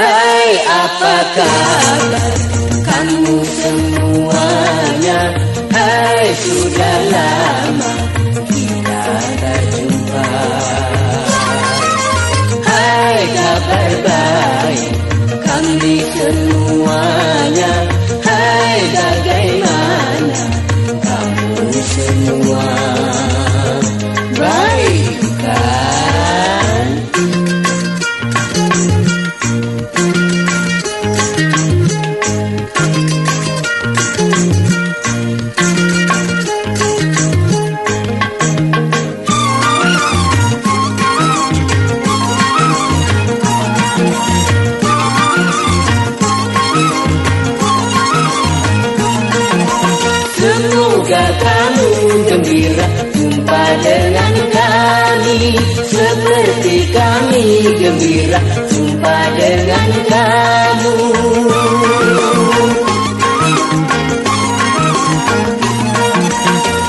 Hai apa kabar? Kamu semuanya? Hai sudah lama kita tak jumpa Hai kabar baik. Kami semuanya. Hai bagaimana? Kamu semua gembira jumpa dengan kami. Seperti kami gembira jumpa dengan kamu.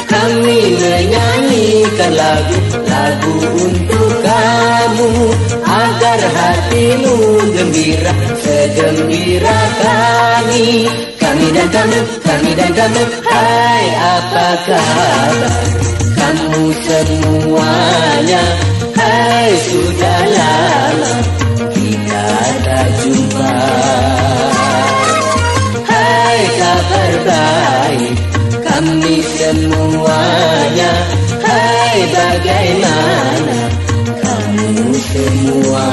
Kami menyanyikan lagu-lagu untuk kamu. Agar hatimu gembira segembira kami Kami dan kamu, kami dan kamu Hai apa kabar kamu semuanya? Hai sudah lama kita tak jumpa. Hai kabar baik. Kami semuanya. Hai bagaimana kamu semua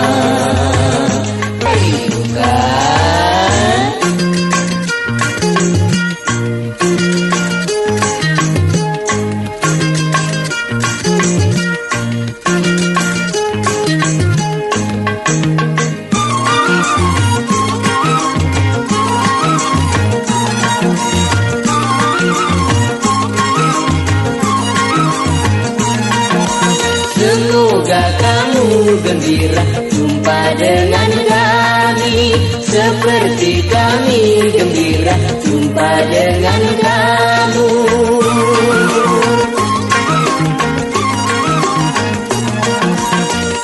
Semoga kamu gembira. Jumpa dengan kami. Seperti kami gembira. Jumpa dengan kamu.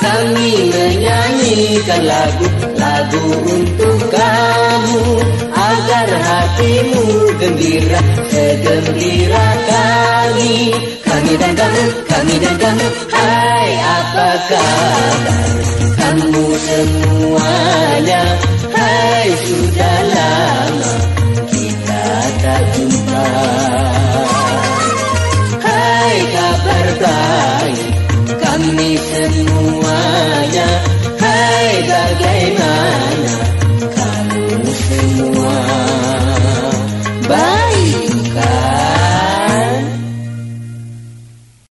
Kami menyanyikan lagu-lagu untuk kamu. Agar hatimu gembira segembira kami. Kami dan kamu, kami dan kamu Hai apa kabar kamu semuanya Hai sudah